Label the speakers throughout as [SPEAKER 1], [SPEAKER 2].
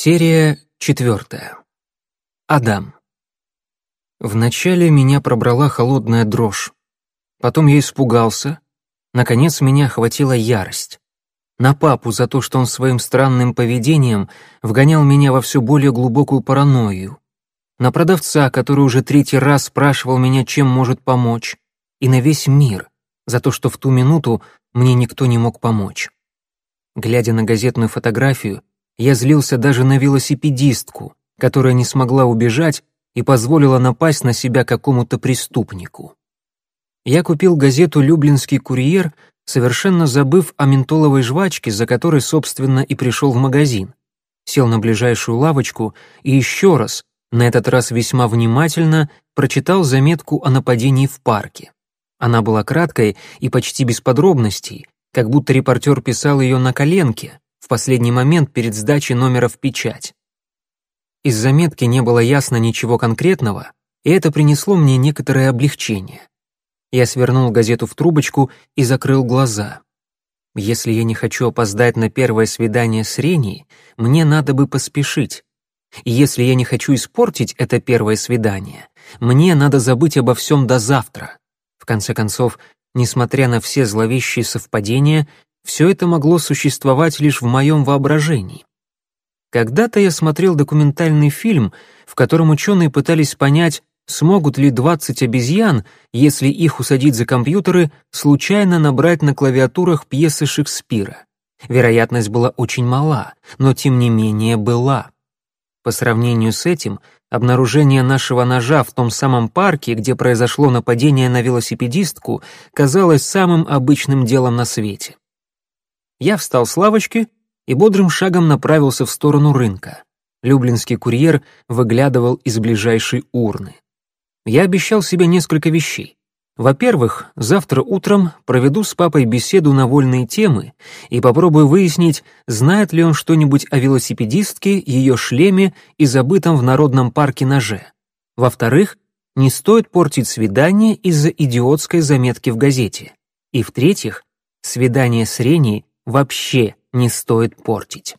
[SPEAKER 1] Серия четвертая. Адам. Вначале меня пробрала холодная дрожь. Потом я испугался. Наконец меня охватила ярость. На папу за то, что он своим странным поведением вгонял меня во все более глубокую паранойю. На продавца, который уже третий раз спрашивал меня, чем может помочь. И на весь мир за то, что в ту минуту мне никто не мог помочь. Глядя на газетную фотографию, я злился даже на велосипедистку, которая не смогла убежать и позволила напасть на себя какому-то преступнику. Я купил газету «Люблинский курьер», совершенно забыв о ментоловой жвачке, за которой, собственно, и пришел в магазин. Сел на ближайшую лавочку и еще раз, на этот раз весьма внимательно, прочитал заметку о нападении в парке. Она была краткой и почти без подробностей, как будто репортер писал ее на коленке, в последний момент перед сдачей номера в печать. Из заметки не было ясно ничего конкретного, и это принесло мне некоторое облегчение. Я свернул газету в трубочку и закрыл глаза. Если я не хочу опоздать на первое свидание с Реней, мне надо бы поспешить. И если я не хочу испортить это первое свидание, мне надо забыть обо всем до завтра. В конце концов, несмотря на все зловещие совпадения, все это могло существовать лишь в моем воображении. Когда-то я смотрел документальный фильм, в котором ученые пытались понять, смогут ли 20 обезьян, если их усадить за компьютеры, случайно набрать на клавиатурах пьесы Шекспира. Вероятность была очень мала, но тем не менее была. По сравнению с этим, обнаружение нашего ножа в том самом парке, где произошло нападение на велосипедистку, казалось самым обычным делом на свете. Я встал с лавочки и бодрым шагом направился в сторону рынка. Люблинский курьер выглядывал из ближайшей урны. Я обещал себе несколько вещей. Во-первых, завтра утром проведу с папой беседу на вольные темы и попробую выяснить, знает ли он что-нибудь о велосипедистке, ее шлеме и забытом в народном парке ноже. Во-вторых, не стоит портить свидание из-за идиотской заметки в газете. И в-третьих, свидание с Реней вообще не стоит портить.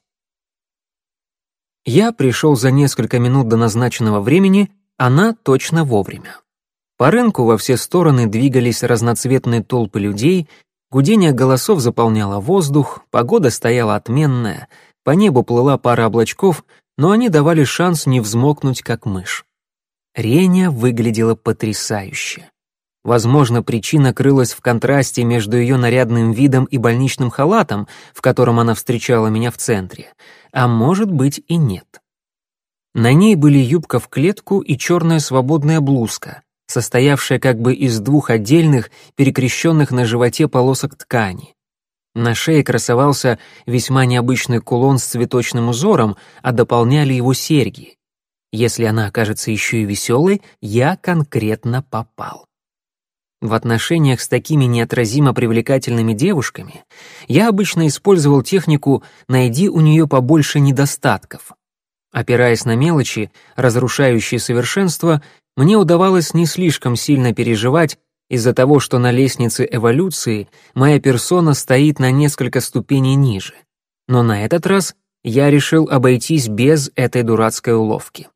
[SPEAKER 1] Я пришел за несколько минут до назначенного времени, она точно вовремя. По рынку во все стороны двигались разноцветные толпы людей, гудение голосов заполняло воздух, погода стояла отменная, по небу плыла пара облачков, но они давали шанс не взмокнуть, как мышь. Реня выглядела потрясающе. Возможно, причина крылась в контрасте между ее нарядным видом и больничным халатом, в котором она встречала меня в центре, а может быть и нет. На ней были юбка в клетку и черная свободная блузка, состоявшая как бы из двух отдельных, перекрещенных на животе полосок ткани. На шее красовался весьма необычный кулон с цветочным узором, а дополняли его серьги. Если она окажется еще и веселой, я конкретно попал. В отношениях с такими неотразимо привлекательными девушками я обычно использовал технику «найди у нее побольше недостатков». Опираясь на мелочи, разрушающие совершенство, мне удавалось не слишком сильно переживать из-за того, что на лестнице эволюции моя персона стоит на несколько ступеней ниже. Но на этот раз я решил обойтись без этой дурацкой уловки.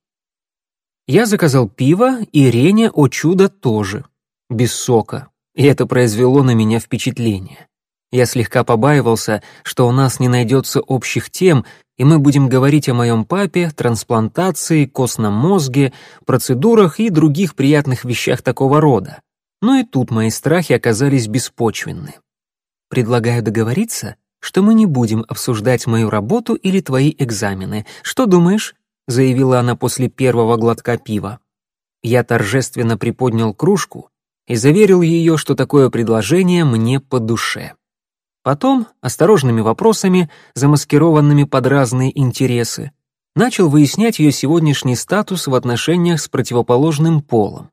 [SPEAKER 1] Я заказал пиво, и Реня, о чудо, тоже без сока, и это произвело на меня впечатление. Я слегка побаивался, что у нас не найдется общих тем, и мы будем говорить о моем папе, трансплантации, костном мозге, процедурах и других приятных вещах такого рода. Но и тут мои страхи оказались беспочвенны. Предлагаю договориться, что мы не будем обсуждать мою работу или твои экзамены. Что думаешь? заявила она после первого глотка пива. Я торжественно приподнял кружку и заверил ее, что такое предложение мне по душе. Потом, осторожными вопросами, замаскированными под разные интересы, начал выяснять ее сегодняшний статус в отношениях с противоположным полом.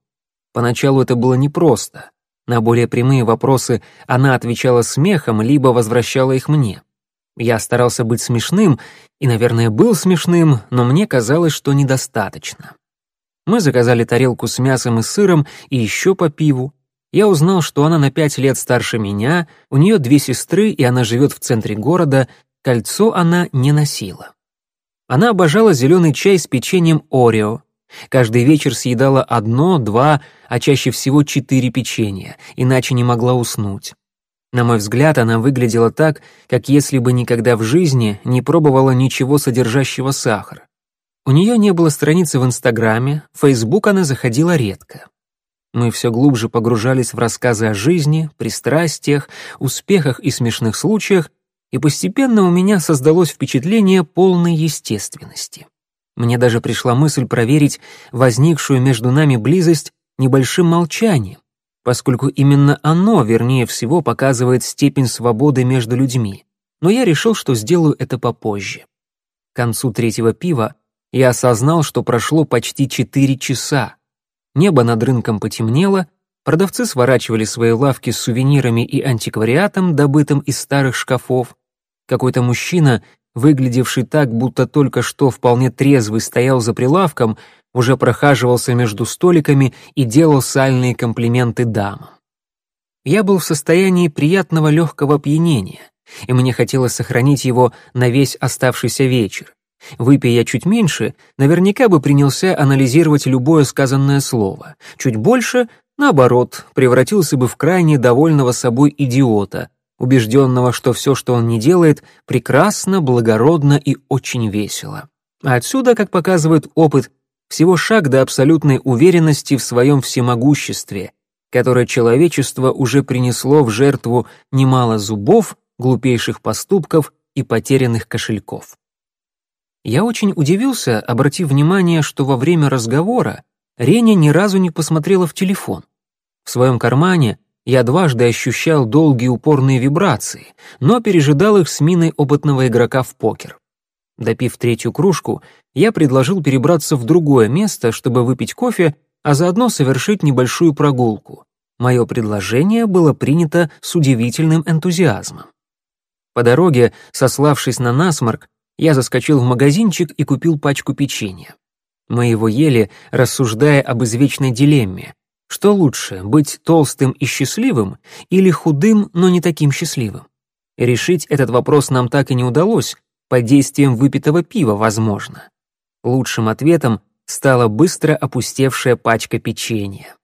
[SPEAKER 1] Поначалу это было непросто. На более прямые вопросы она отвечала смехом, либо возвращала их мне. Я старался быть смешным, и, наверное, был смешным, но мне казалось, что недостаточно. Мы заказали тарелку с мясом и сыром и еще по пиву. Я узнал, что она на пять лет старше меня, у нее две сестры, и она живет в центре города, кольцо она не носила. Она обожала зеленый чай с печеньем Орео. Каждый вечер съедала одно, два, а чаще всего четыре печенья, иначе не могла уснуть. На мой взгляд, она выглядела так, как если бы никогда в жизни не пробовала ничего содержащего сахар. У нее не было страницы в Инстаграме, в Фейсбук она заходила редко. Мы все глубже погружались в рассказы о жизни, пристрастиях, успехах и смешных случаях, и постепенно у меня создалось впечатление полной естественности. Мне даже пришла мысль проверить возникшую между нами близость небольшим молчанием, поскольку именно оно, вернее всего, показывает степень свободы между людьми. Но я решил, что сделаю это попозже. К концу третьего пива я осознал, что прошло почти четыре часа. Небо над рынком потемнело, продавцы сворачивали свои лавки с сувенирами и антиквариатом, добытым из старых шкафов. Какой-то мужчина, выглядевший так, будто только что вполне трезвый стоял за прилавком, уже прохаживался между столиками и делал сальные комплименты дамам. Я был в состоянии приятного легкого опьянения, и мне хотелось сохранить его на весь оставшийся вечер. Выпей я чуть меньше, наверняка бы принялся анализировать любое сказанное слово. Чуть больше, наоборот, превратился бы в крайне довольного собой идиота, убежденного, что все, что он не делает, прекрасно, благородно и очень весело. А отсюда, как показывает опыт, всего шаг до абсолютной уверенности в своем всемогуществе, которое человечество уже принесло в жертву немало зубов, глупейших поступков и потерянных кошельков. Я очень удивился, обратив внимание, что во время разговора Реня ни разу не посмотрела в телефон. В своем кармане я дважды ощущал долгие упорные вибрации, но пережидал их с миной опытного игрока в покер. Допив третью кружку, я предложил перебраться в другое место, чтобы выпить кофе, а заодно совершить небольшую прогулку. Мое предложение было принято с удивительным энтузиазмом. По дороге, сославшись на насморк, я заскочил в магазинчик и купил пачку печенья. Мы его ели, рассуждая об извечной дилемме. Что лучше, быть толстым и счастливым или худым, но не таким счастливым? решить этот вопрос нам так и не удалось, под действием выпитого пива, возможно. Лучшим ответом стала быстро опустевшая пачка печенья.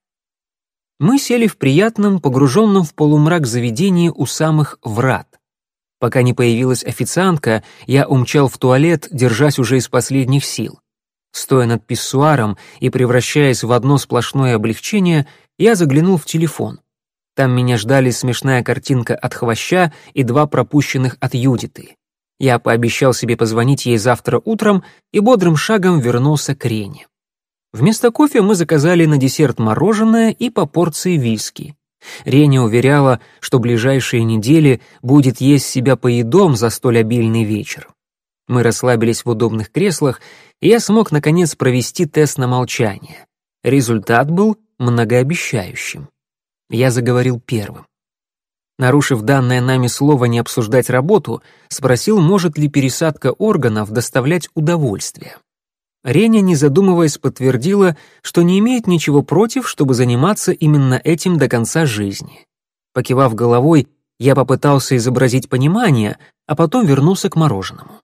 [SPEAKER 1] Мы сели в приятном, погруженном в полумрак заведении у самых врат. Пока не появилась официантка, я умчал в туалет, держась уже из последних сил. Стоя над писсуаром и превращаясь в одно сплошное облегчение, я заглянул в телефон. Там меня ждали смешная картинка от хвоща и два пропущенных от Юдиты. Я пообещал себе позвонить ей завтра утром и бодрым шагом вернулся к Рене. Вместо кофе мы заказали на десерт мороженое и по порции виски. Реня уверяла, что ближайшие недели будет есть себя поедом за столь обильный вечер. Мы расслабились в удобных креслах, и я смог, наконец, провести тест на молчание. Результат был многообещающим. Я заговорил первым. Нарушив данное нами слово не обсуждать работу, спросил, может ли пересадка органов доставлять удовольствие. Реня, не задумываясь, подтвердила, что не имеет ничего против, чтобы заниматься именно этим до конца жизни. Покивав головой, я попытался изобразить понимание, а потом вернулся к мороженому.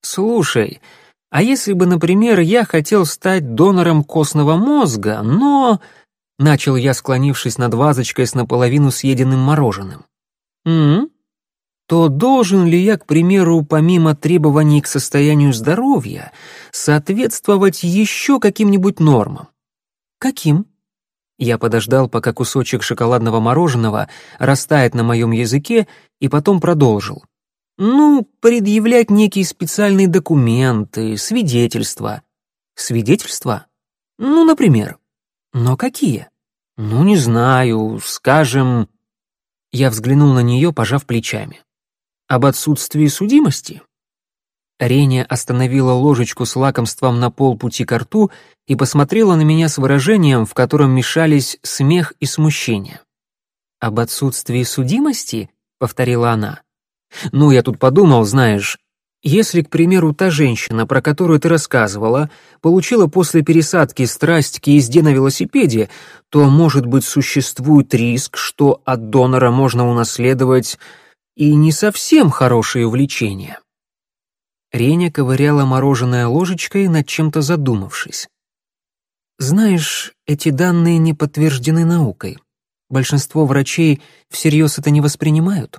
[SPEAKER 1] «Слушай, а если бы, например, я хотел стать донором костного мозга, но...» Начал я, склонившись над вазочкой с наполовину съеденным мороженым. «М? То должен ли я, к примеру, помимо требований к состоянию здоровья, соответствовать еще каким-нибудь нормам? Каким? Я подождал, пока кусочек шоколадного мороженого растает на моем языке, и потом продолжил. Ну, предъявлять некие специальные документы, свидетельства. Свидетельства? Ну, например. Но какие? Ну, не знаю, скажем... Я взглянул на нее, пожав плечами. Об отсутствии судимости? Реня остановила ложечку с лакомством на полпути к рту и посмотрела на меня с выражением, в котором мешались смех и смущение. «Об отсутствии судимости?» — повторила она. «Ну, я тут подумал, знаешь, если, к примеру, та женщина, про которую ты рассказывала, получила после пересадки страсть к езде на велосипеде, то, может быть, существует риск, что от донора можно унаследовать и не совсем хорошее увлечение. Реня ковыряла мороженое ложечкой, над чем-то задумавшись. «Знаешь, эти данные не подтверждены наукой. Большинство врачей всерьез это не воспринимают».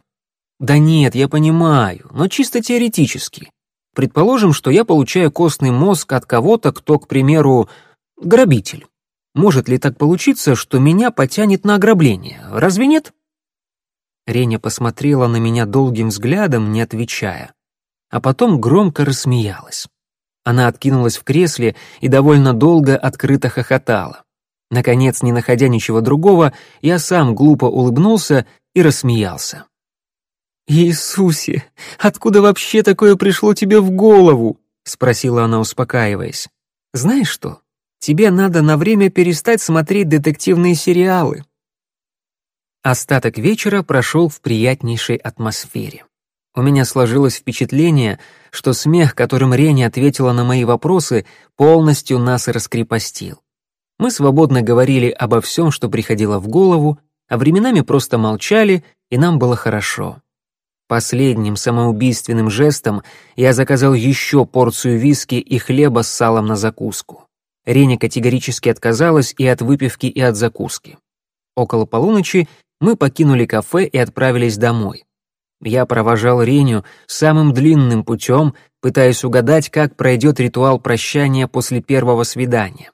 [SPEAKER 1] «Да нет, я понимаю, но чисто теоретически. Предположим, что я получаю костный мозг от кого-то, кто, к примеру, грабитель. Может ли так получиться, что меня потянет на ограбление? Разве нет?» Реня посмотрела на меня долгим взглядом, не отвечая, а потом громко рассмеялась. Она откинулась в кресле и довольно долго открыто хохотала. Наконец, не находя ничего другого, я сам глупо улыбнулся и рассмеялся. «Иисусе, откуда вообще такое пришло тебе в голову?» — спросила она, успокаиваясь. «Знаешь что, тебе надо на время перестать смотреть детективные сериалы. Остаток вечера прошел в приятнейшей атмосфере. У меня сложилось впечатление, что смех, которым Реня ответила на мои вопросы, полностью нас раскрепостил. Мы свободно говорили обо всем, что приходило в голову, а временами просто молчали, и нам было хорошо. Последним самоубийственным жестом я заказал еще порцию виски и хлеба с салом на закуску. Реня категорически отказалась и от выпивки, и от закуски. Около полуночи мы покинули кафе и отправились домой. Я провожал Реню самым длинным путем, пытаясь угадать, как пройдет ритуал прощания после первого свидания.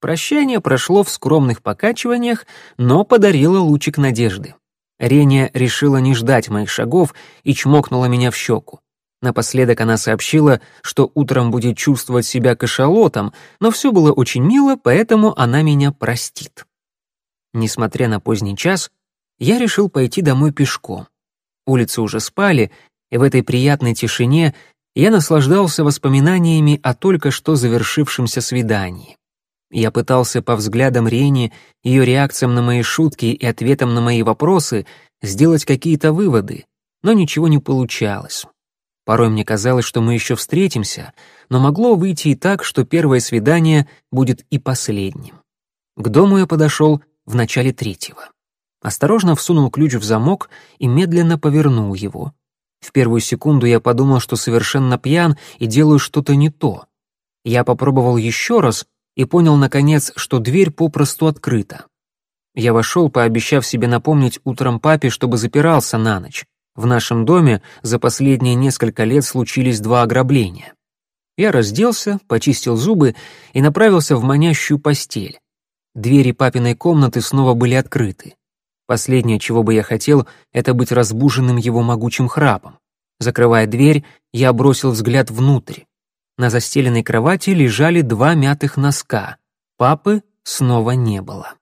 [SPEAKER 1] Прощание прошло в скромных покачиваниях, но подарило лучик надежды. Реня решила не ждать моих шагов и чмокнула меня в щеку. Напоследок она сообщила, что утром будет чувствовать себя кашалотом, но все было очень мило, поэтому она меня простит. Несмотря на поздний час, я решил пойти домой пешком. Улицы уже спали, и в этой приятной тишине я наслаждался воспоминаниями о только что завершившемся свидании. Я пытался по взглядам Рени, ее реакциям на мои шутки и ответам на мои вопросы сделать какие-то выводы, но ничего не получалось. Порой мне казалось, что мы еще встретимся, но могло выйти и так, что первое свидание будет и последним. К дому я подошел в начале третьего. Осторожно всунул ключ в замок и медленно повернул его. В первую секунду я подумал, что совершенно пьян и делаю что-то не то. Я попробовал еще раз и понял, наконец, что дверь попросту открыта. Я вошел, пообещав себе напомнить утром папе, чтобы запирался на ночь. В нашем доме за последние несколько лет случились два ограбления. Я разделся, почистил зубы и направился в манящую постель. Двери папиной комнаты снова были открыты. Последнее, чего бы я хотел, это быть разбуженным его могучим храпом. Закрывая дверь, я бросил взгляд внутрь. На застеленной кровати лежали два мятых носка. Папы снова не было.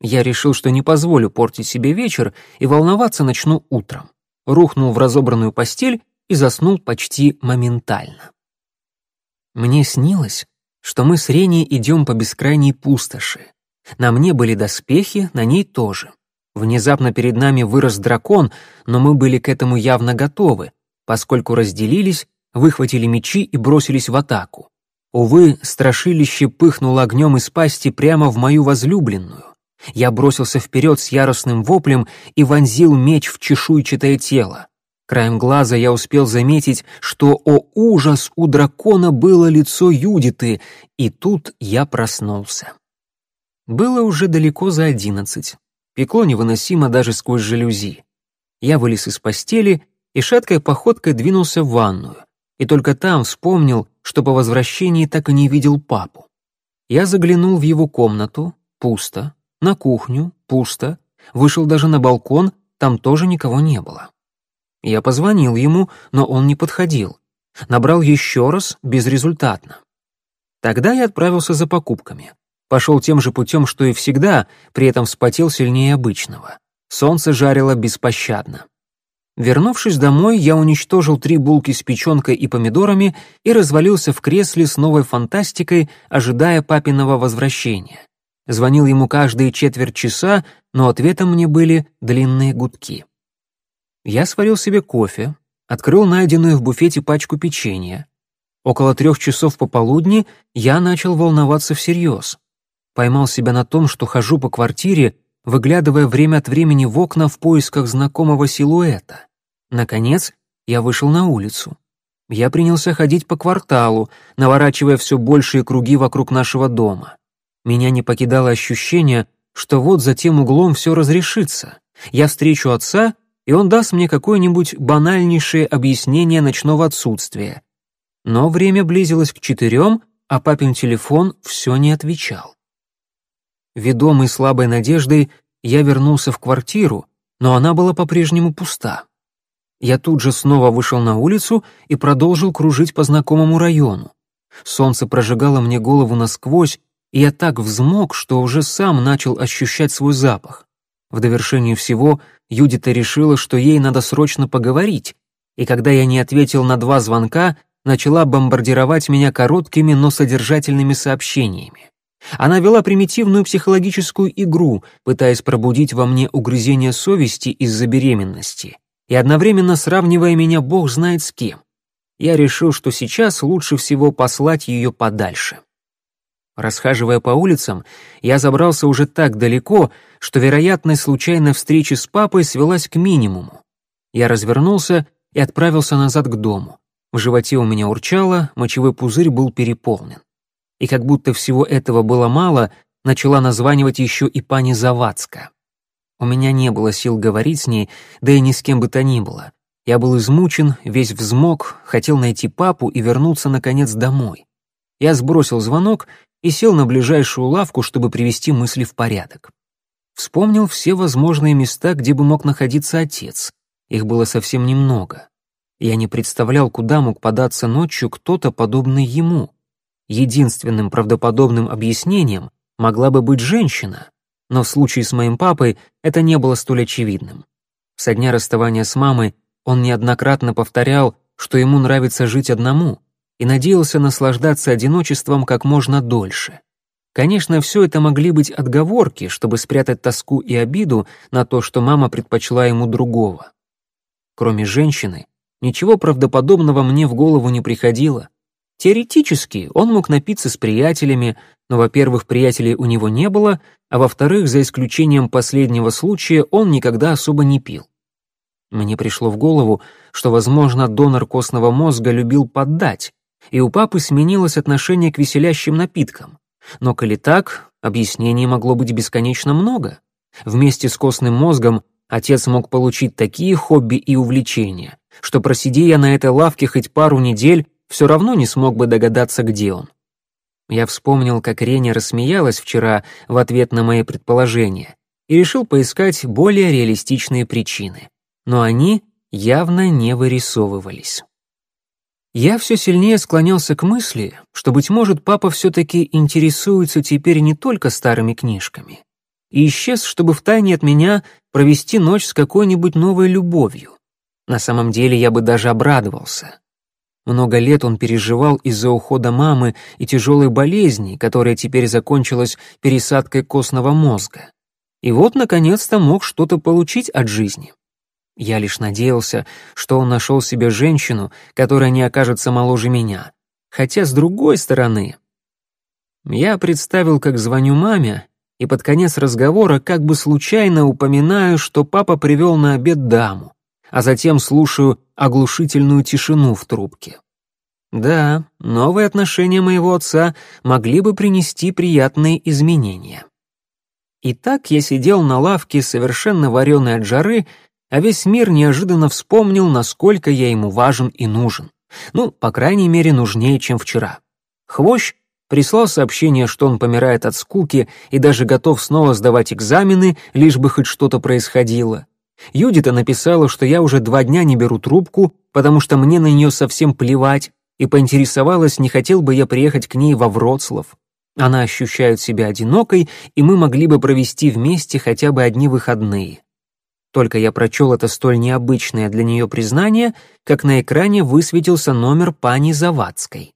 [SPEAKER 1] Я решил, что не позволю портить себе вечер и волноваться начну утром. Рухнул в разобранную постель и заснул почти моментально. Мне снилось, что мы с Реней идем по бескрайней пустоши. На мне были доспехи, на ней тоже. Внезапно перед нами вырос дракон, но мы были к этому явно готовы, поскольку разделились, выхватили мечи и бросились в атаку. Увы, страшилище пыхнуло огнем из пасти прямо в мою возлюбленную. Я бросился вперед с яростным воплем и вонзил меч в чешуйчатое тело. Краем глаза я успел заметить, что, о ужас, у дракона было лицо Юдиты, и тут я проснулся. Было уже далеко за одиннадцать. Пекло невыносимо даже сквозь жалюзи. Я вылез из постели и шаткой походкой двинулся в ванную. И только там вспомнил, что по возвращении так и не видел папу. Я заглянул в его комнату, пусто, на кухню, пусто, вышел даже на балкон, там тоже никого не было. Я позвонил ему, но он не подходил. Набрал еще раз, безрезультатно. Тогда я отправился за покупками. Пошел тем же путем, что и всегда, при этом вспотел сильнее обычного. Солнце жарило беспощадно. Вернувшись домой, я уничтожил три булки с печенкой и помидорами и развалился в кресле с новой фантастикой, ожидая папиного возвращения. Звонил ему каждые четверть часа, но ответом мне были длинные гудки. Я сварил себе кофе, открыл найденную в буфете пачку печенья. Около трех часов пополудни я начал волноваться всерьез. Поймал себя на том, что хожу по квартире, выглядывая время от времени в окна в поисках знакомого силуэта. Наконец, я вышел на улицу. Я принялся ходить по кварталу, наворачивая все большие круги вокруг нашего дома. Меня не покидало ощущение, что вот за тем углом все разрешится. Я встречу отца, и он даст мне какое-нибудь банальнейшее объяснение ночного отсутствия. Но время близилось к четырем, а папин телефон все не отвечал. Ведомый слабой надеждой, я вернулся в квартиру, но она была по-прежнему пуста. Я тут же снова вышел на улицу и продолжил кружить по знакомому району. Солнце прожигало мне голову насквозь, и я так взмок, что уже сам начал ощущать свой запах. В довершении всего Юдита решила, что ей надо срочно поговорить, и когда я не ответил на два звонка, начала бомбардировать меня короткими, но содержательными сообщениями. Она вела примитивную психологическую игру, пытаясь пробудить во мне угрызение совести из-за беременности и одновременно сравнивая меня бог знает с кем. Я решил, что сейчас лучше всего послать ее подальше. Расхаживая по улицам, я забрался уже так далеко, что вероятность случайной встречи с папой свелась к минимуму. Я развернулся и отправился назад к дому. В животе у меня урчало, мочевой пузырь был переполнен и как будто всего этого было мало, начала названивать еще и пани Завадска. У меня не было сил говорить с ней, да и ни с кем бы то ни было. Я был измучен, весь взмок, хотел найти папу и вернуться, наконец, домой. Я сбросил звонок и сел на ближайшую лавку, чтобы привести мысли в порядок. Вспомнил все возможные места, где бы мог находиться отец. Их было совсем немного. Я не представлял, куда мог податься ночью кто-то, подобный ему. Единственным правдоподобным объяснением могла бы быть женщина, но в случае с моим папой это не было столь очевидным. Со дня расставания с мамой он неоднократно повторял, что ему нравится жить одному, и надеялся наслаждаться одиночеством как можно дольше. Конечно, все это могли быть отговорки, чтобы спрятать тоску и обиду на то, что мама предпочла ему другого. Кроме женщины, ничего правдоподобного мне в голову не приходило, Теоретически он мог напиться с приятелями, но, во-первых, приятелей у него не было, а во-вторых, за исключением последнего случая, он никогда особо не пил. Мне пришло в голову, что, возможно, донор костного мозга любил поддать, и у папы сменилось отношение к веселящим напиткам. Но коли так, объяснений могло быть бесконечно много. Вместе с костным мозгом отец мог получить такие хобби и увлечения, что просиди я на этой лавке хоть пару недель, все равно не смог бы догадаться, где он. Я вспомнил, как Реня рассмеялась вчера в ответ на мои предположения и решил поискать более реалистичные причины. Но они явно не вырисовывались. Я все сильнее склонялся к мысли, что, быть может, папа все-таки интересуется теперь не только старыми книжками, и исчез, чтобы втайне от меня провести ночь с какой-нибудь новой любовью. На самом деле я бы даже обрадовался. Много лет он переживал из-за ухода мамы и тяжелой болезни, которая теперь закончилась пересадкой костного мозга. И вот, наконец-то, мог что-то получить от жизни. Я лишь надеялся, что он нашел себе женщину, которая не окажется моложе меня. Хотя, с другой стороны... Я представил, как звоню маме, и под конец разговора как бы случайно упоминаю, что папа привел на обед даму а затем слушаю оглушительную тишину в трубке. Да, новые отношения моего отца могли бы принести приятные изменения. Итак, я сидел на лавке, совершенно вареный от жары, а весь мир неожиданно вспомнил, насколько я ему важен и нужен. Ну, по крайней мере, нужнее, чем вчера. Хвощ прислал сообщение, что он помирает от скуки и даже готов снова сдавать экзамены, лишь бы хоть что-то происходило. Юдита написала, что я уже два дня не беру трубку, потому что мне на нее совсем плевать, и поинтересовалась, не хотел бы я приехать к ней во Вроцлав. Она ощущает себя одинокой, и мы могли бы провести вместе хотя бы одни выходные. Только я прочел это столь необычное для нее признание, как на экране высветился номер пани Завадской.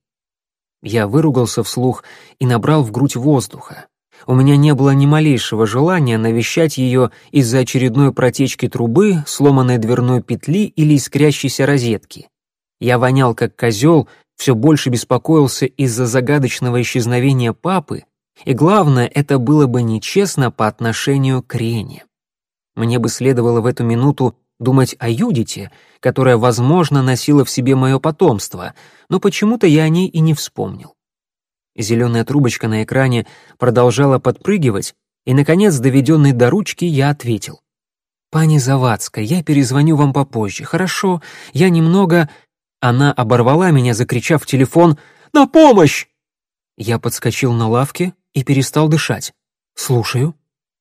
[SPEAKER 1] Я выругался вслух и набрал в грудь воздуха. У меня не было ни малейшего желания навещать ее из-за очередной протечки трубы, сломанной дверной петли или искрящейся розетки. Я вонял как козел, все больше беспокоился из-за загадочного исчезновения папы, и главное, это было бы нечестно по отношению к Рене. Мне бы следовало в эту минуту думать о Юдите, которая, возможно, носила в себе мое потомство, но почему-то я о ней и не вспомнил. Зеленая трубочка на экране продолжала подпрыгивать, и, наконец, доведенный до ручки, я ответил. «Пани Завадская, я перезвоню вам попозже, хорошо? Я немного...» Она оборвала меня, закричав в телефон «На помощь!» Я подскочил на лавке и перестал дышать. «Слушаю».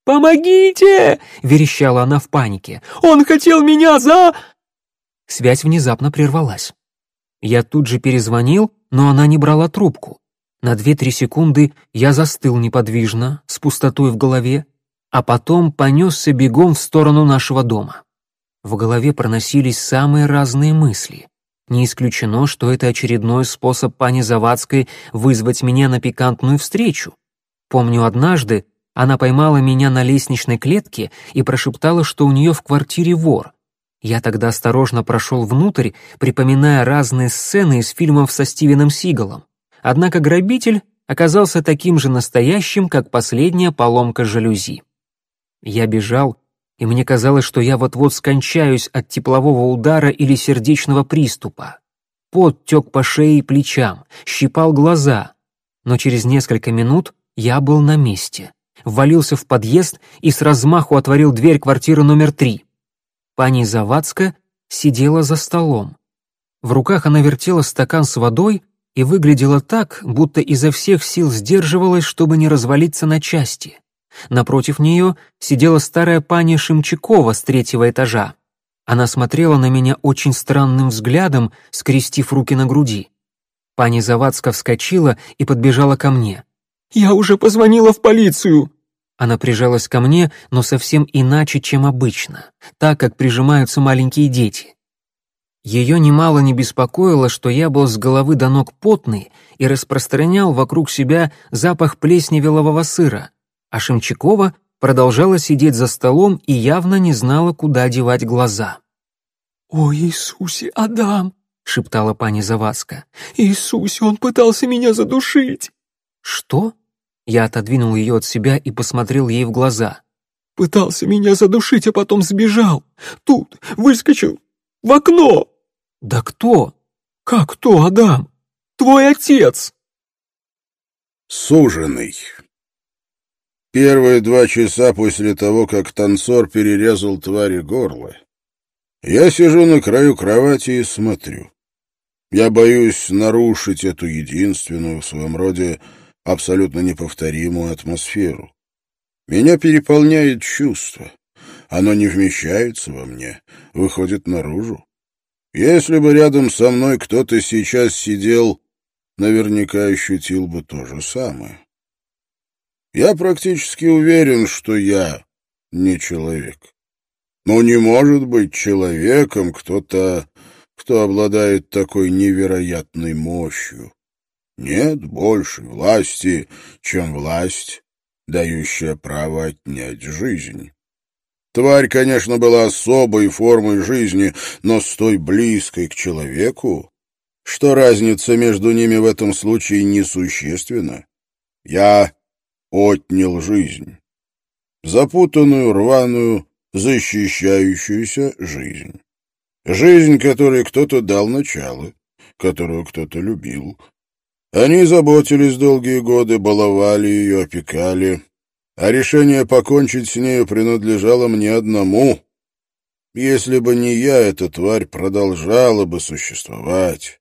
[SPEAKER 1] «Помогите!» — верещала она в панике. «Он хотел меня за...» Связь внезапно прервалась. Я тут же перезвонил, но она не брала трубку. На две-три секунды я застыл неподвижно, с пустотой в голове, а потом понесся бегом в сторону нашего дома. В голове проносились самые разные мысли. Не исключено, что это очередной способ пани Завадской вызвать меня на пикантную встречу. Помню, однажды она поймала меня на лестничной клетке и прошептала, что у нее в квартире вор. Я тогда осторожно прошел внутрь, припоминая разные сцены из фильмов со Стивеном Сигалом. Однако грабитель оказался таким же настоящим, как последняя поломка жалюзи. Я бежал, и мне казалось, что я вот-вот скончаюсь от теплового удара или сердечного приступа. Пот тек по шее и плечам, щипал глаза. Но через несколько минут я был на месте, ввалился в подъезд и с размаху отворил дверь квартиры номер три. Пани Завадска сидела за столом. В руках она вертела стакан с водой и выглядела так, будто изо всех сил сдерживалась, чтобы не развалиться на части. Напротив нее сидела старая пани Шимчакова с третьего этажа. Она смотрела на меня очень странным взглядом, скрестив руки на груди. Пани Завадска вскочила и подбежала ко мне. «Я уже позвонила в полицию!» Она прижалась ко мне, но совсем иначе, чем обычно, так, как прижимаются маленькие дети. Ее немало не беспокоило, что я был с головы до ног потный и распространял вокруг себя запах плесневелового сыра, а Шемчакова продолжала сидеть за столом и явно не знала, куда девать глаза. «О, Иисусе, Адам!» — шептала пани Завадска. «Иисусе, он пытался меня задушить!» «Что?» Я отодвинул ее от себя и посмотрел ей в глаза. «Пытался меня задушить, а потом сбежал. Тут, выскочил, в окно!» «Да кто?» «Как кто, Адам? Твой отец!»
[SPEAKER 2] Суженый. Первые два часа после того, как танцор перерезал твари горло, я сижу на краю кровати и смотрю. Я боюсь нарушить эту единственную в своем роде абсолютно неповторимую атмосферу. Меня переполняет чувство. Оно не вмещается во мне, выходит наружу. Если бы рядом со мной кто-то сейчас сидел, наверняка ощутил бы то же самое. Я практически уверен, что я не человек. Но не может быть человеком кто-то, кто обладает такой невероятной мощью. Нет большей власти, чем власть, дающая право отнять жизнь. Тварь, конечно, была особой формой жизни, но с той близкой к человеку, что разница между ними в этом случае несущественна. Я отнял жизнь. Запутанную, рваную, защищающуюся жизнь. Жизнь, которой кто-то дал начало, которую кто-то любил. Они заботились долгие годы, баловали ее, опекали, а решение покончить с нею принадлежало мне одному. Если бы не я, эта тварь продолжала бы существовать.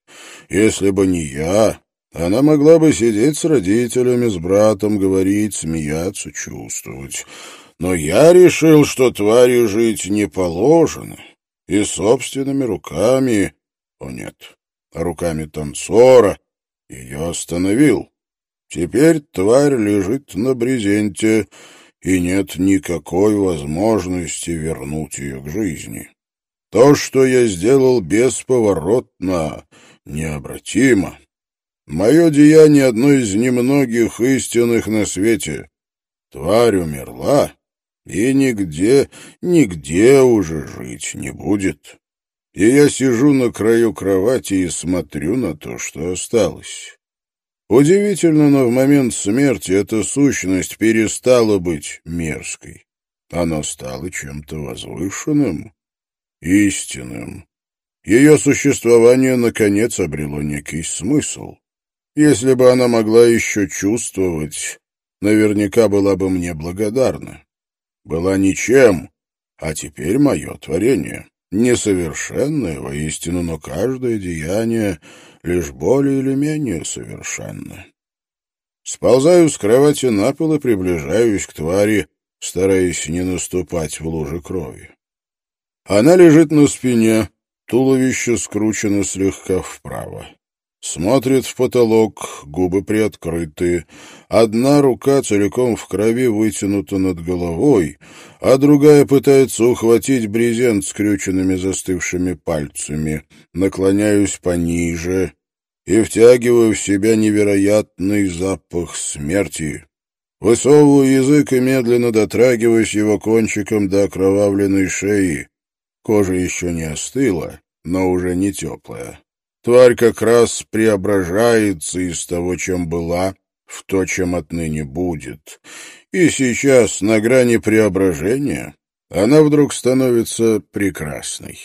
[SPEAKER 2] Если бы не я, она могла бы сидеть с родителями, с братом, говорить, смеяться, чувствовать. Но я решил, что тварью жить не положено, и собственными руками... О нет, руками танцора ее остановил. Теперь тварь лежит на брезенте, и нет никакой возможности вернуть ее к жизни. То, что я сделал бесповоротно, необратимо. Мое деяние — одно из немногих истинных на свете. Тварь умерла, и нигде, нигде уже жить не будет. И я сижу на краю кровати и смотрю на то, что осталось. Удивительно, но в момент смерти эта сущность перестала быть мерзкой. Она стала чем-то возвышенным. истинным. Ее существование, наконец, обрело некий смысл. Если бы она могла еще чувствовать, наверняка была бы мне благодарна. Была ничем, а теперь мое творение. Несовершенное воистину, но каждое деяние лишь более или менее совершенно. Сползаю с кровати на пол и приближаюсь к твари, стараясь не наступать в луже крови. Она лежит на спине, туловище скручено слегка вправо. Смотрит в потолок, губы приоткрыты. Одна рука целиком в крови вытянута над головой, а другая пытается ухватить брезент скрюченными застывшими пальцами. Наклоняюсь пониже и втягиваю в себя невероятный запах смерти. Высовываю язык и медленно дотрагиваюсь его кончиком до окровавленной шеи. Кожа еще не остыла, но уже не теплая. Тварь как раз преображается из того, чем была, в то, чем отныне будет. И сейчас, на грани преображения, она вдруг становится прекрасной.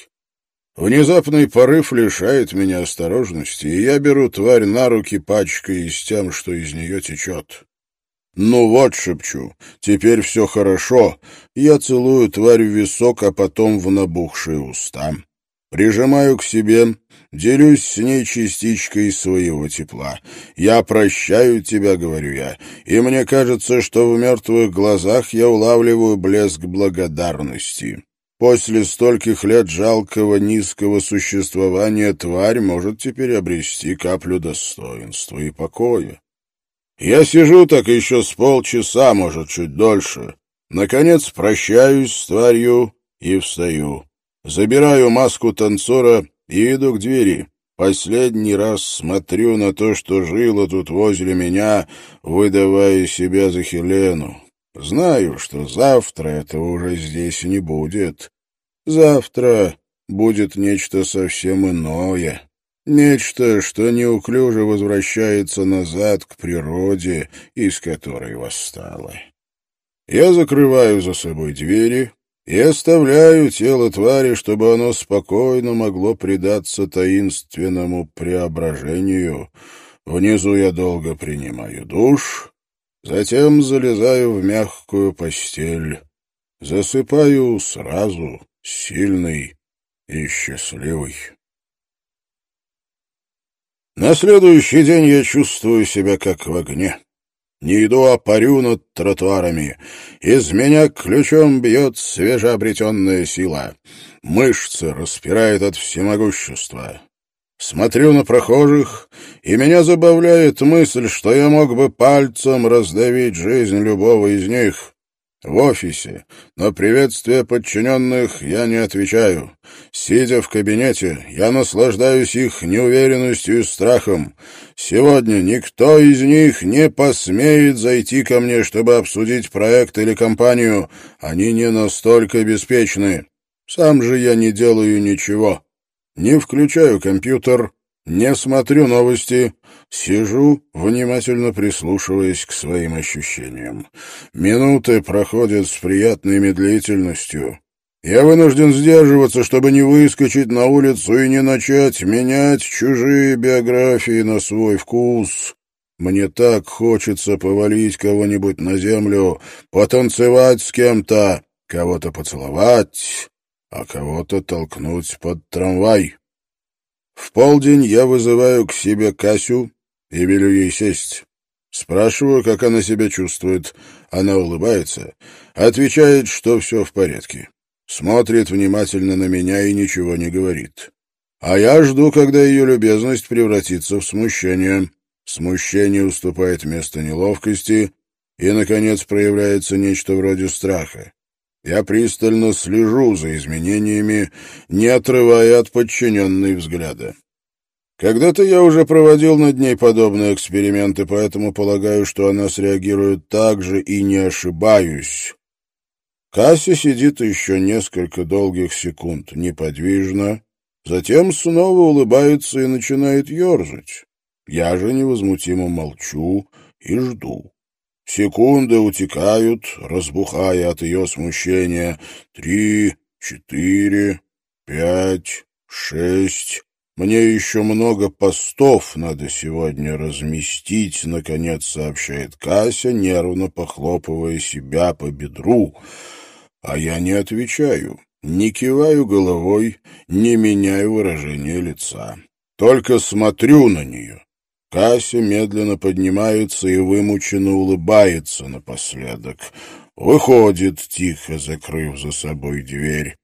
[SPEAKER 2] Внезапный порыв лишает меня осторожности, и я беру тварь на руки, пачкаясь тем, что из нее течет. «Ну вот», — шепчу, — «теперь все хорошо». Я целую тварь в висок, а потом в набухшие уста. Прижимаю к себе, делюсь с ней частичкой своего тепла. «Я прощаю тебя», — говорю я, и мне кажется, что в мертвых глазах я улавливаю блеск благодарности. После стольких лет жалкого низкого существования тварь может теперь обрести каплю достоинства и покоя. Я сижу так еще с полчаса, может, чуть дольше. Наконец прощаюсь с тварью и встаю. Забираю маску танцора и иду к двери. Последний раз смотрю на то, что жило тут возле меня, выдавая себя за Хелену. Знаю, что завтра этого уже здесь не будет. Завтра будет нечто совсем иное. Нечто, что неуклюже возвращается назад к природе, из которой восстало. Я закрываю за собой двери, и оставляю тело твари, чтобы оно спокойно могло предаться таинственному преображению. Внизу я долго принимаю душ, затем залезаю в мягкую постель, засыпаю сразу, сильный и счастливый. На следующий день я чувствую себя как в огне. Не иду, а парю над тротуарами. Из меня ключом бьет свежеобретенная сила. Мышцы распирает от всемогущества. Смотрю на прохожих, и меня забавляет мысль, что я мог бы пальцем раздавить жизнь любого из них в офисе, но приветствия подчиненных я не отвечаю. Сидя в кабинете, я наслаждаюсь их неуверенностью и страхом. Сегодня никто из них не посмеет зайти ко мне, чтобы обсудить проект или компанию. Они не настолько беспечны. Сам же я не делаю ничего. Не включаю компьютер, не смотрю новости, сижу, внимательно прислушиваясь к своим ощущениям. Минуты проходят с приятной медлительностью. Я вынужден сдерживаться, чтобы не выскочить на улицу и не начать менять чужие биографии на свой вкус. Мне так хочется повалить кого-нибудь на землю, потанцевать с кем-то, кого-то поцеловать, а кого-то толкнуть под трамвай. В полдень я вызываю к себе Касю и велю ей сесть. Спрашиваю, как она себя чувствует. Она улыбается, отвечает, что все в порядке. Смотрит внимательно на меня и ничего не говорит. А я жду, когда ее любезность превратится в смущение. Смущение уступает место неловкости, и, наконец, проявляется нечто вроде страха. Я пристально слежу за изменениями, не отрывая от подчиненной взгляда. Когда-то я уже проводил над ней подобные эксперименты, поэтому полагаю, что она среагирует так же и не ошибаюсь. Касси сидит еще несколько долгих секунд неподвижно, затем снова улыбается и начинает ерзать. Я же невозмутимо молчу и жду. Секунды утекают, разбухая от ее смущения. Три, четыре. пять, шесть. Мне еще много постов надо сегодня разместить, наконец сообщает Кася, нервно похлопывая себя по бедру. А я не отвечаю, не киваю головой, не меняю выражение лица. Только смотрю на нее. Кася медленно поднимается и вымученно улыбается напоследок. Выходит, тихо закрыв за собой дверь.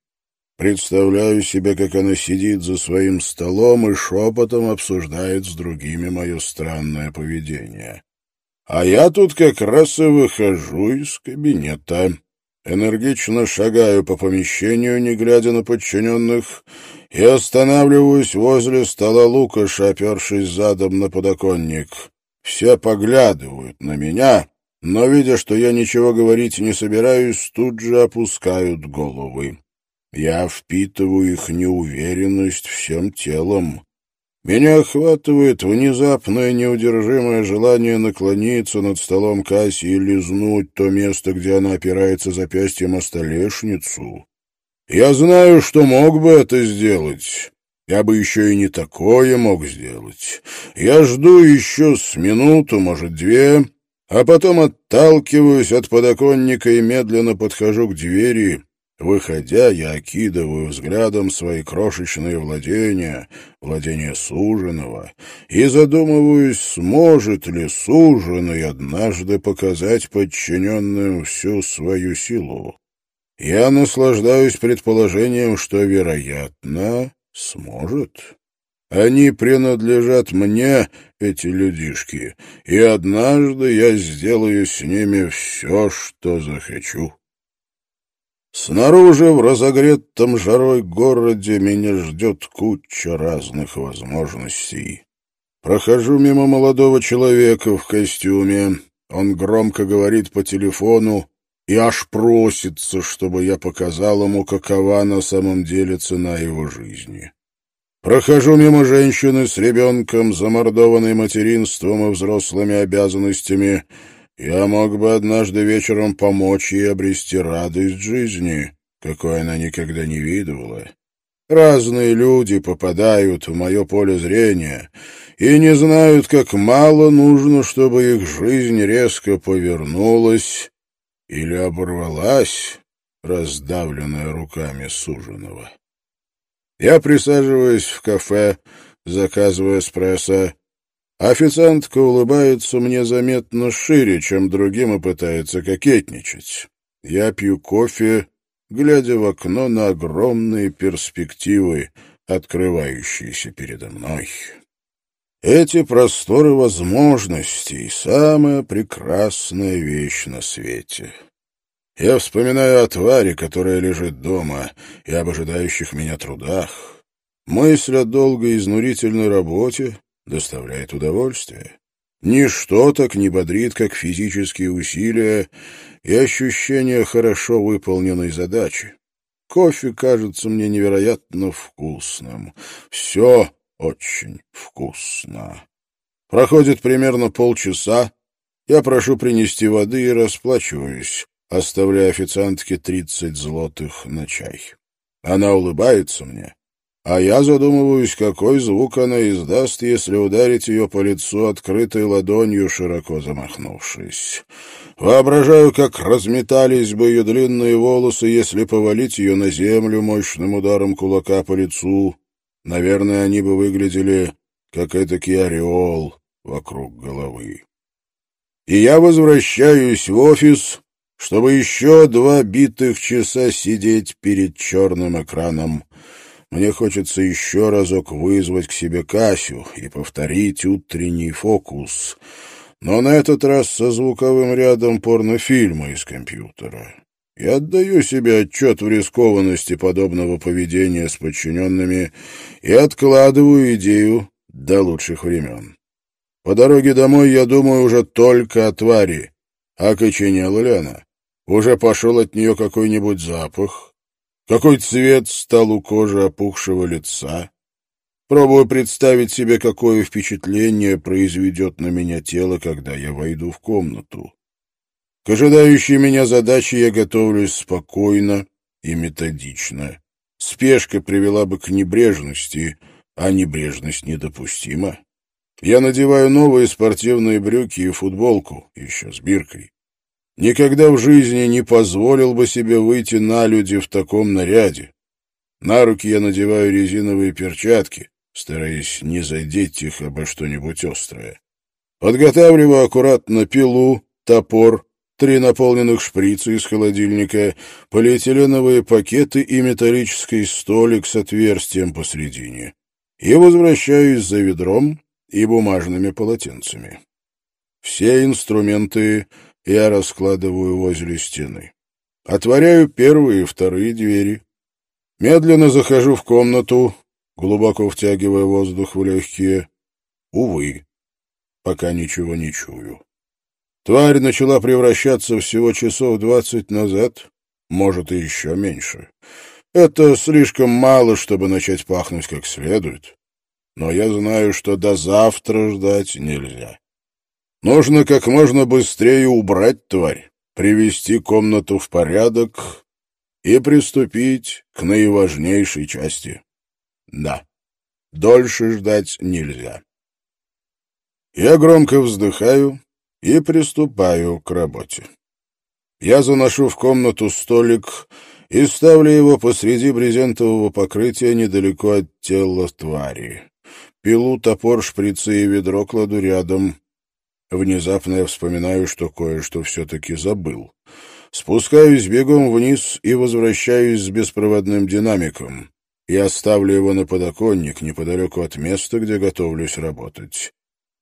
[SPEAKER 2] Представляю себе, как она сидит за своим столом и шепотом обсуждает с другими мое странное поведение. А я тут как раз и выхожу из кабинета. Энергично шагаю по помещению, не глядя на подчиненных, и останавливаюсь возле стола Лукаша, опершись задом на подоконник. Все поглядывают на меня, но, видя, что я ничего говорить не собираюсь, тут же опускают головы. Я впитываю их неуверенность всем телом. Меня охватывает внезапное неудержимое желание наклониться над столом Касси и лизнуть то место, где она опирается запястьем о столешницу. Я знаю, что мог бы это сделать. Я бы еще и не такое мог сделать. Я жду еще с минуту, может, две, а потом отталкиваюсь от подоконника и медленно подхожу к двери. Выходя, я окидываю взглядом свои крошечные владения, владения суженого, и задумываюсь, сможет ли суженый однажды показать подчиненным всю свою силу. Я наслаждаюсь предположением, что, вероятно, сможет. Они принадлежат мне, эти людишки, и однажды я сделаю с ними все, что захочу. Снаружи, в разогретом жарой городе, меня ждет куча разных возможностей. Прохожу мимо молодого человека в костюме. Он громко говорит по телефону, и аж просится, чтобы я показал ему, какова на самом деле цена его жизни. Прохожу мимо женщины с ребенком, замордованной материнством и взрослыми обязанностями. Я мог бы однажды вечером помочь ей обрести радость жизни, какой она никогда не видывала. Разные люди попадают в мое поле зрения и не знают, как мало нужно, чтобы их жизнь резко повернулась, или оборвалась, раздавленная руками суженого. Я присаживаюсь в кафе, заказываю эспрессо. Официантка улыбается мне заметно шире, чем другим, и пытается кокетничать. Я пью кофе, глядя в окно на огромные перспективы, открывающиеся передо мной. Эти просторы возможностей — самая прекрасная вещь на свете. Я вспоминаю о твари, которая лежит дома, и об ожидающих меня трудах. Мысль о долгой изнурительной работе доставляет удовольствие. Ничто так не бодрит, как физические усилия и ощущение хорошо выполненной задачи. Кофе кажется мне невероятно вкусным. Все очень вкусно. Проходит примерно полчаса. Я прошу принести воды и расплачиваюсь, оставляя официантке тридцать злотых на чай. Она улыбается мне, а я задумываюсь, какой звук она издаст, если ударить ее по лицу открытой ладонью, широко замахнувшись. Воображаю, как разметались бы ее длинные волосы, если повалить ее на землю мощным ударом кулака по лицу. Наверное, они бы выглядели как этакий ореол вокруг головы. И я возвращаюсь в офис, чтобы еще два битых часа сидеть перед черным экраном. Мне хочется еще разок вызвать к себе Касю и повторить утренний фокус, но на этот раз со звуковым рядом порнофильма из компьютера. Я отдаю себе отчет в рискованности подобного поведения с подчиненными и откладываю идею до лучших времен. По дороге домой я думаю уже только о твари. А коченела ли она? Уже пошел от нее какой-нибудь запах? Какой цвет стал у кожи опухшего лица? Пробую представить себе, какое впечатление произведет на меня тело, когда я войду в комнату. К ожидающей меня задаче я готовлюсь спокойно и методично. Спешка привела бы к небрежности, а небрежность недопустима. Я надеваю новые спортивные брюки и футболку, еще с биркой. Никогда в жизни не позволил бы себе выйти на люди в таком наряде. На руки я надеваю резиновые перчатки, стараясь не задеть их обо что-нибудь острое. Подготавливаю аккуратно пилу, топор, три наполненных шприца из холодильника, полиэтиленовые пакеты и металлический столик с отверстием посредине. И возвращаюсь за ведром и бумажными полотенцами. Все инструменты я раскладываю возле стены. Отворяю первые и вторые двери. Медленно захожу в комнату, глубоко втягивая воздух в легкие. Увы, пока ничего не чую. Тварь начала превращаться всего часов двадцать назад, может, и еще меньше. Это слишком мало, чтобы начать пахнуть как следует. Но я знаю, что до завтра ждать нельзя. Нужно как можно быстрее убрать тварь, привести комнату в порядок и приступить к наиважнейшей части. Да, дольше ждать нельзя. Я громко вздыхаю и приступаю к работе. Я заношу в комнату столик и ставлю его посреди брезентового покрытия недалеко от тела твари. Пилу, топор, шприцы и ведро кладу рядом. Внезапно я вспоминаю, что кое-что все-таки забыл. Спускаюсь бегом вниз и возвращаюсь с беспроводным динамиком. Я ставлю его на подоконник неподалеку от места, где готовлюсь работать.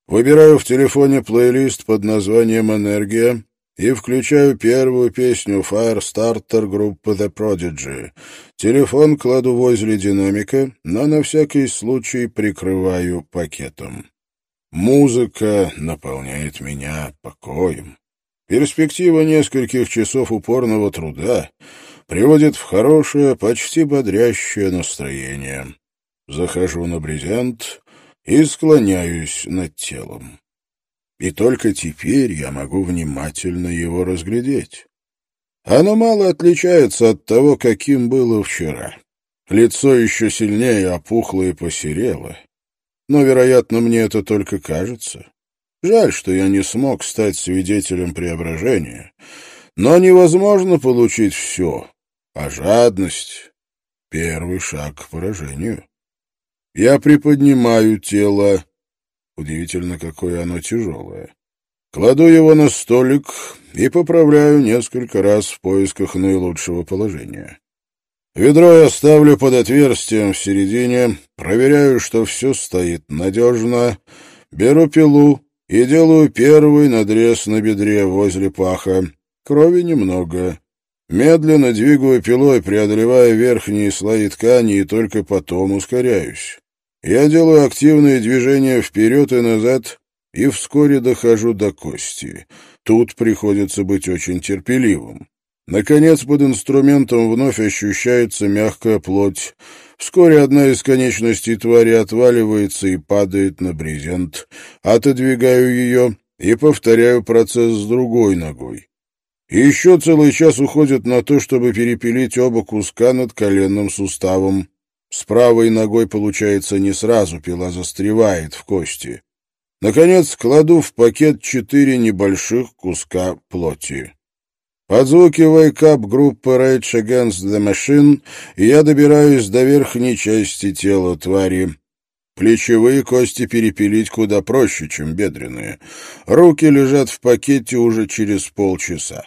[SPEAKER 2] Выбираю в телефоне плейлист под названием «Энергия» и включаю первую песню Firestarter группы The Prodigy. Телефон кладу возле динамика, но на всякий случай прикрываю пакетом. Музыка наполняет меня покоем. Перспектива нескольких часов упорного труда приводит в хорошее, почти бодрящее настроение. Захожу на брезент и склоняюсь над телом. И только теперь я могу внимательно его разглядеть. Оно мало отличается от того, каким было вчера. Лицо еще сильнее опухло и посерело. Но, вероятно, мне это только кажется. Жаль, что я не смог стать свидетелем преображения. Но невозможно получить все, а жадность — первый шаг к поражению. Я приподнимаю тело. Удивительно, какое оно тяжелое. Кладу его на столик и поправляю несколько раз в поисках наилучшего положения. Ведро я ставлю под отверстием в середине, проверяю, что все стоит надежно, беру пилу и делаю первый надрез на бедре возле паха. Крови немного. Медленно двигаю пилой, преодолевая верхние слои ткани, и только потом ускоряюсь. Я делаю активные движения вперед и назад, и вскоре дохожу до кости. Тут приходится быть очень терпеливым. Наконец, под инструментом вновь ощущается мягкая плоть. Вскоре одна из конечностей твари отваливается и падает на брезент. Отодвигаю ее и повторяю процесс с другой ногой. Еще целый час уходит на то, чтобы перепилить оба куска над коленным суставом. С правой ногой получается не сразу, пила застревает в кости. Наконец, кладу в пакет четыре небольших куска плоти. Под звуки «Wake Up» группы Rage Against the Machine я добираюсь до верхней части тела твари. Плечевые кости перепилить куда проще, чем бедренные. Руки лежат в пакете уже через полчаса.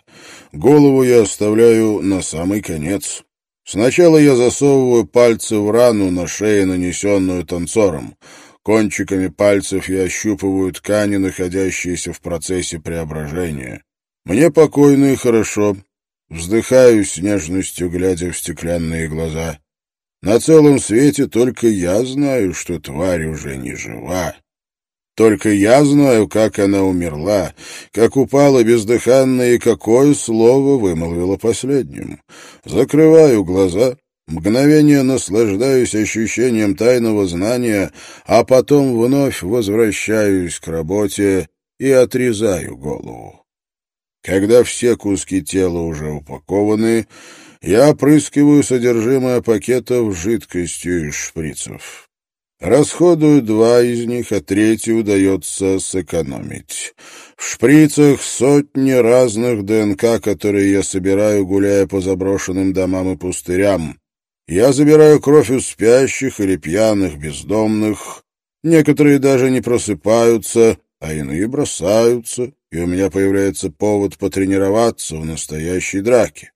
[SPEAKER 2] Голову я оставляю на самый конец. Сначала я засовываю пальцы в рану на шее, нанесенную танцором. Кончиками пальцев я ощупываю ткани, находящиеся в процессе преображения. Мне покойно и хорошо. Вздыхаю с нежностью, глядя в стеклянные глаза. На целом свете только я знаю, что тварь уже не жива. Только я знаю, как она умерла, как упала бездыханная и какое слово вымолвила последним. Закрываю глаза, мгновение наслаждаюсь ощущением тайного знания, а потом вновь возвращаюсь к работе и отрезаю голову. Когда все куски тела уже упакованы, я опрыскиваю содержимое пакетов жидкостью из шприцев. Расходую два из них, а третий удается сэкономить. В шприцах сотни разных ДНК, которые я собираю, гуляя по заброшенным домам и пустырям. Я забираю кровь у спящих или пьяных бездомных. Некоторые даже не просыпаются, а иные бросаются, и у меня появляется повод потренироваться в настоящей драке.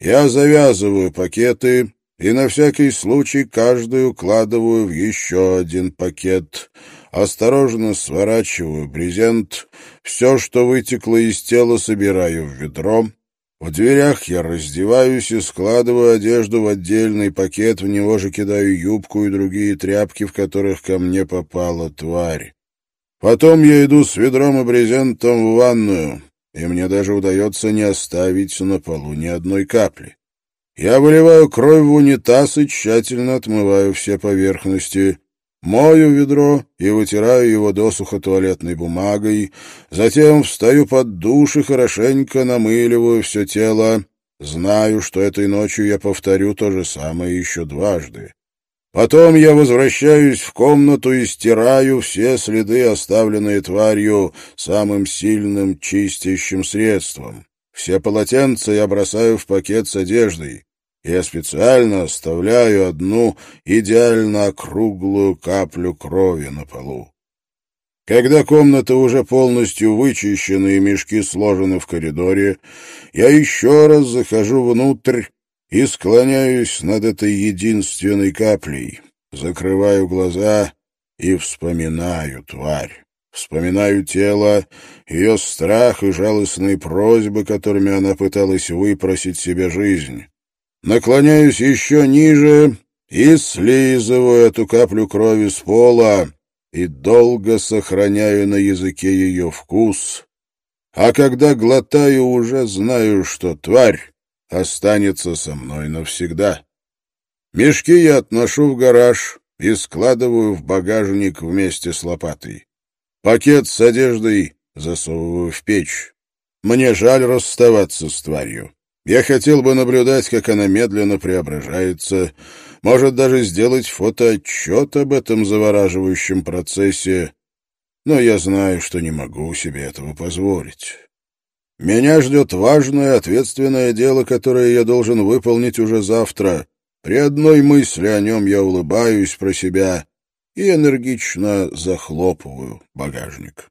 [SPEAKER 2] Я завязываю пакеты и на всякий случай каждый укладываю в еще один пакет. Осторожно сворачиваю брезент, все, что вытекло из тела, собираю в ведро. В дверях я раздеваюсь и складываю одежду в отдельный пакет, в него же кидаю юбку и другие тряпки, в которых ко мне попала тварь. Потом я иду с ведром и брезентом в ванную, и мне даже удается не оставить на полу ни одной капли. Я выливаю кровь в унитаз и тщательно отмываю все поверхности, мою ведро и вытираю его досуха туалетной бумагой, затем встаю под душ и хорошенько намыливаю все тело. Знаю, что этой ночью я повторю то же самое еще дважды. Потом я возвращаюсь в комнату и стираю все следы, оставленные тварью, самым сильным чистящим средством. Все полотенца я бросаю в пакет с одеждой. Я специально оставляю одну идеально округлую каплю крови на полу. Когда комната уже полностью вычищена и мешки сложены в коридоре, я еще раз захожу внутрь и склоняюсь над этой единственной каплей, закрываю глаза и вспоминаю тварь. Вспоминаю тело, ее страх и жалостные просьбы, которыми она пыталась выпросить себе жизнь. Наклоняюсь еще ниже и слизываю эту каплю крови с пола и долго сохраняю на языке ее вкус. А когда глотаю, уже знаю, что тварь останется со мной навсегда. Мешки я отношу в гараж и складываю в багажник вместе с лопатой. Пакет с одеждой засовываю в печь. Мне жаль расставаться с тварью. Я хотел бы наблюдать, как она медленно преображается, может даже сделать фотоотчет об этом завораживающем процессе, но я знаю, что не могу себе этого позволить. Меня ждет важное, ответственное дело, которое я должен выполнить уже завтра. При одной мысли о нем я улыбаюсь про себя и энергично захлопываю багажник.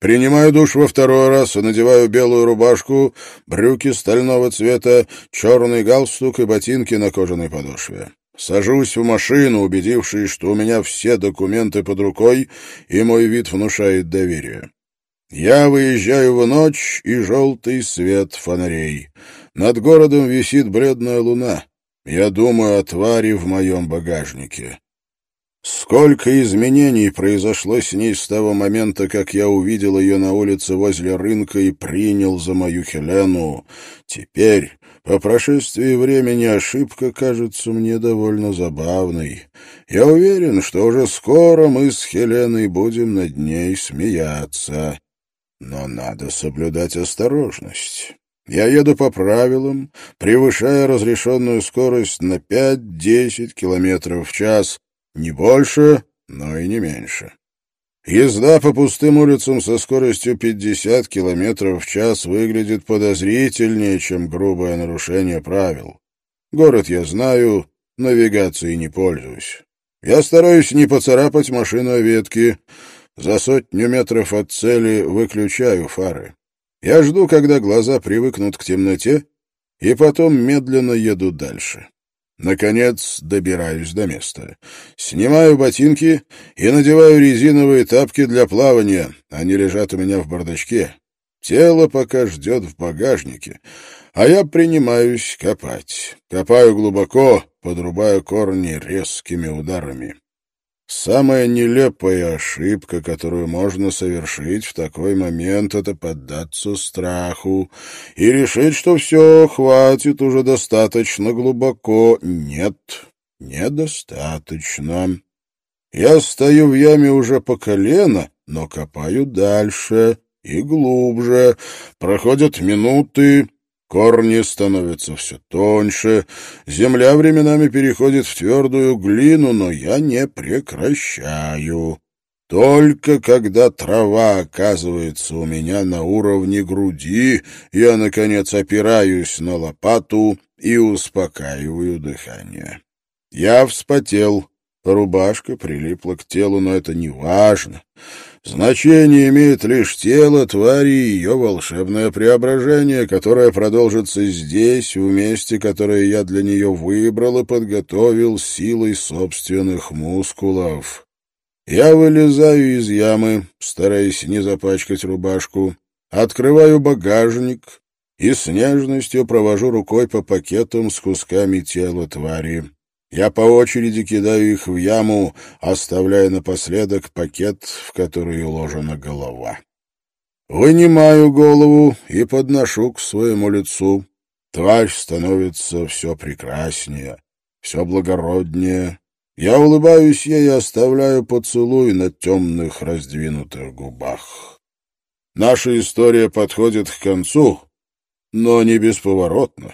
[SPEAKER 2] Принимаю душ во второй раз и надеваю белую рубашку, брюки стального цвета, черный галстук и ботинки на кожаной подошве. Сажусь в машину, убедившись, что у меня все документы под рукой, и мой вид внушает доверие. Я выезжаю в ночь, и желтый свет фонарей. Над городом висит бледная луна. Я думаю о твари в моем багажнике. Сколько изменений произошло с ней с того момента, как я увидел ее на улице возле рынка и принял за мою Хелену. Теперь, по прошествии времени, ошибка кажется мне довольно забавной. Я уверен, что уже скоро мы с Хеленой будем над ней смеяться. Но надо соблюдать осторожность. Я еду по правилам, превышая разрешенную скорость на 5-10 километров в час, не больше, но и не меньше. Езда по пустым улицам со скоростью 50 километров в час выглядит подозрительнее, чем грубое нарушение правил. Город я знаю, навигацией не пользуюсь. Я стараюсь не поцарапать машину о ветки, за сотню метров от цели выключаю фары. Я жду, когда глаза привыкнут к темноте, и потом медленно еду дальше. Наконец добираюсь до места. Снимаю ботинки и надеваю резиновые тапки для плавания. Они лежат у меня в бардачке. Тело пока ждет в багажнике, а я принимаюсь копать. Копаю глубоко, подрубаю корни резкими ударами. Самая нелепая ошибка, которую можно совершить в такой момент, это поддаться страху и решить, что все, хватит уже достаточно глубоко. Нет, недостаточно. Я стою в яме уже по колено, но копаю дальше и глубже. Проходят минуты, Корни становятся все тоньше, земля временами переходит в твердую глину, но я не прекращаю. Только когда трава оказывается у меня на уровне груди, я, наконец, опираюсь на лопату и успокаиваю дыхание. Я вспотел, рубашка прилипла к телу, но это не важно. Значение имеет лишь тело твари и ее волшебное преображение, которое продолжится здесь, в месте, которое я для нее выбрал и подготовил силой собственных мускулов. Я вылезаю из ямы, стараясь не запачкать рубашку, открываю багажник и с нежностью провожу рукой по пакетам с кусками тела твари. Я по очереди кидаю их в яму, оставляя напоследок пакет, в который уложена голова. Вынимаю голову и подношу к своему лицу. Тварь становится все прекраснее, все благороднее. Я улыбаюсь ей и оставляю поцелуй на темных раздвинутых губах. Наша история подходит к концу, но не бесповоротно.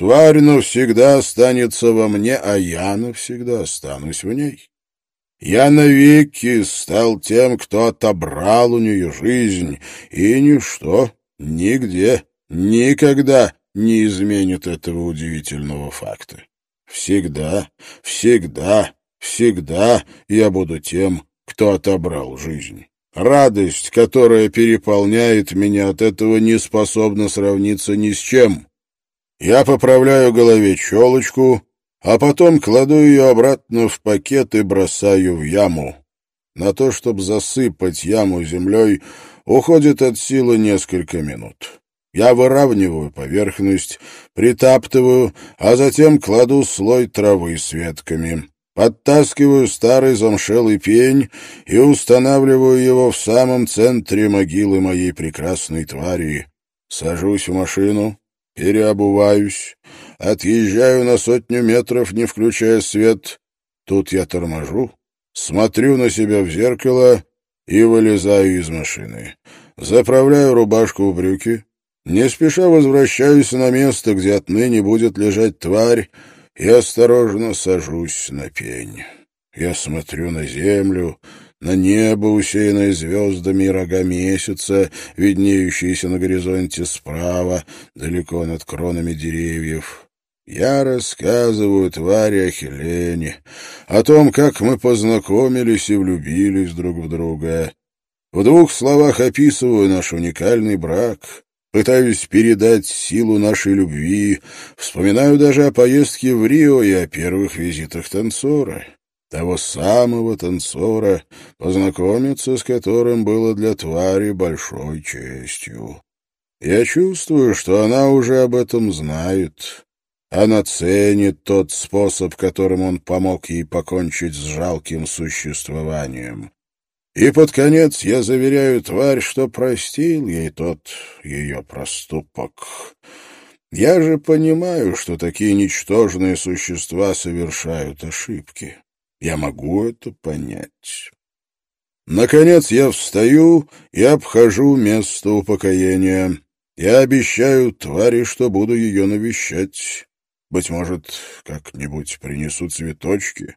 [SPEAKER 2] Тварь навсегда останется во мне, а я навсегда останусь в ней. Я навеки стал тем, кто отобрал у нее жизнь, и ничто, нигде, никогда не изменит этого удивительного факта. Всегда, всегда, всегда я буду тем, кто отобрал жизнь. Радость, которая переполняет меня от этого, не способна сравниться ни с чем. Я поправляю голове челочку, а потом кладу ее обратно в пакет и бросаю в яму. На то, чтобы засыпать яму землей, уходит от силы несколько минут. Я выравниваю поверхность, притаптываю, а затем кладу слой травы с ветками. Подтаскиваю старый замшелый пень и устанавливаю его в самом центре могилы моей прекрасной твари. Сажусь в машину, переобуваюсь, отъезжаю на сотню метров, не включая свет. Тут я торможу, смотрю на себя в зеркало и вылезаю из машины. Заправляю рубашку в брюки, не спеша возвращаюсь на место, где отныне будет лежать тварь, и осторожно сажусь на пень. Я смотрю на землю, на небо, усеянное звездами и рога месяца, виднеющиеся на горизонте справа, далеко над кронами деревьев. Я рассказываю твари о Хелене, о том, как мы познакомились и влюбились друг в друга. В двух словах описываю наш уникальный брак, пытаюсь передать силу нашей любви, вспоминаю даже о поездке в Рио и о первых визитах танцора того самого танцора, познакомиться с которым было для твари большой честью. Я чувствую, что она уже об этом знает. Она ценит тот способ, которым он помог ей покончить с жалким существованием. И под конец я заверяю тварь, что простил ей тот ее проступок. Я же понимаю, что такие ничтожные существа совершают ошибки. Я могу это понять. Наконец я встаю и обхожу место упокоения. Я обещаю твари, что буду ее навещать. Быть может, как-нибудь принесу цветочки.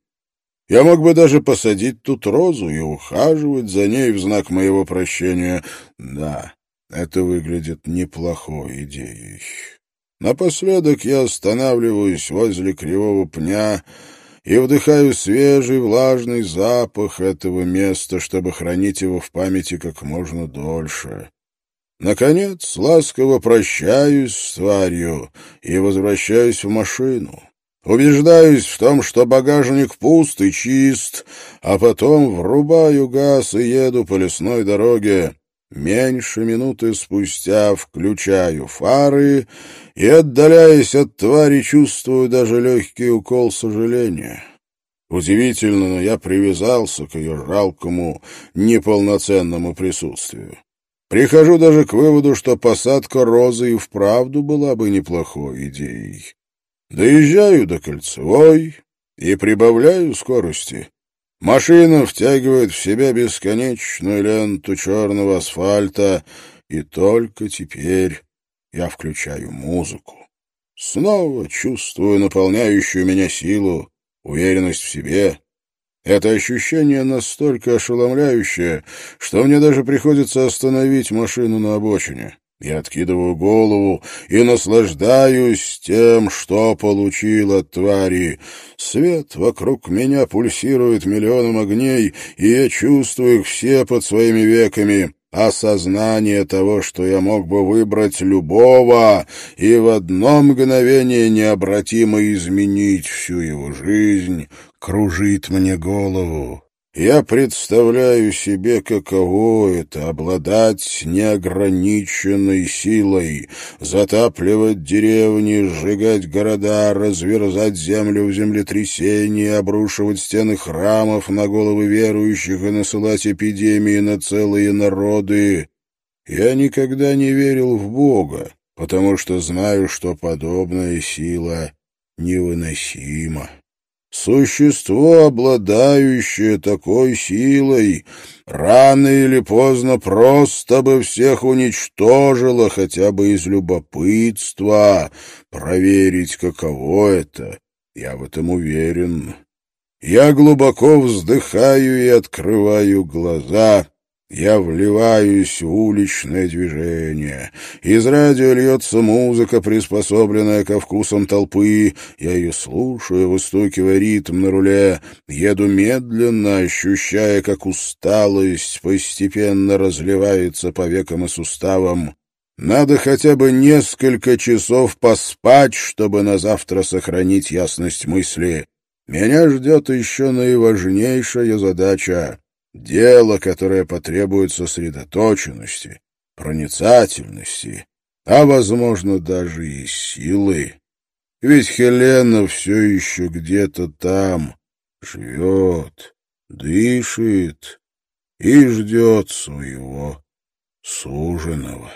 [SPEAKER 2] Я мог бы даже посадить тут розу и ухаживать за ней в знак моего прощения. Да, это выглядит неплохой идеей. Напоследок я останавливаюсь возле кривого пня, и вдыхаю свежий влажный запах этого места, чтобы хранить его в памяти как можно дольше. Наконец, ласково прощаюсь с тварью и возвращаюсь в машину. Убеждаюсь в том, что багажник пуст и чист, а потом врубаю газ и еду по лесной дороге. Меньше минуты спустя включаю фары и, отдаляясь от твари, чувствую даже легкий укол сожаления. Удивительно, но я привязался к ее жалкому, неполноценному присутствию. Прихожу даже к выводу, что посадка розы и вправду была бы неплохой идеей. Доезжаю до Кольцевой и прибавляю скорости. Машина втягивает в себя бесконечную ленту черного асфальта, и только теперь я включаю музыку. Снова чувствую наполняющую меня силу, уверенность в себе. Это ощущение настолько ошеломляющее, что мне даже приходится остановить машину на обочине. Я откидываю голову и наслаждаюсь тем, что получил от твари. Свет вокруг меня пульсирует миллионом огней, и я чувствую их все под своими веками. Осознание того, что я мог бы выбрать любого и в одно мгновение необратимо изменить всю его жизнь, кружит мне голову. Я представляю себе, каково это — обладать неограниченной силой, затапливать деревни, сжигать города, разверзать землю в землетрясении, обрушивать стены храмов на головы верующих и насылать эпидемии на целые народы. Я никогда не верил в Бога, потому что знаю, что подобная сила невыносима. Существо, обладающее такой силой, рано или поздно просто бы всех уничтожило хотя бы из любопытства, проверить, каково это. Я в этом уверен. Я глубоко вздыхаю и открываю глаза. Я вливаюсь в уличное движение. Из радио льется музыка, приспособленная ко вкусам толпы. Я ее слушаю, выстукивая ритм на руле. Еду медленно, ощущая, как усталость постепенно разливается по векам и суставам. Надо хотя бы несколько часов поспать, чтобы на завтра сохранить ясность мысли. Меня ждет еще наиважнейшая задача Дело, которое потребует сосредоточенности, проницательности, а, возможно, даже и силы. Ведь Хелена все еще где-то там живет, дышит и ждет своего суженого.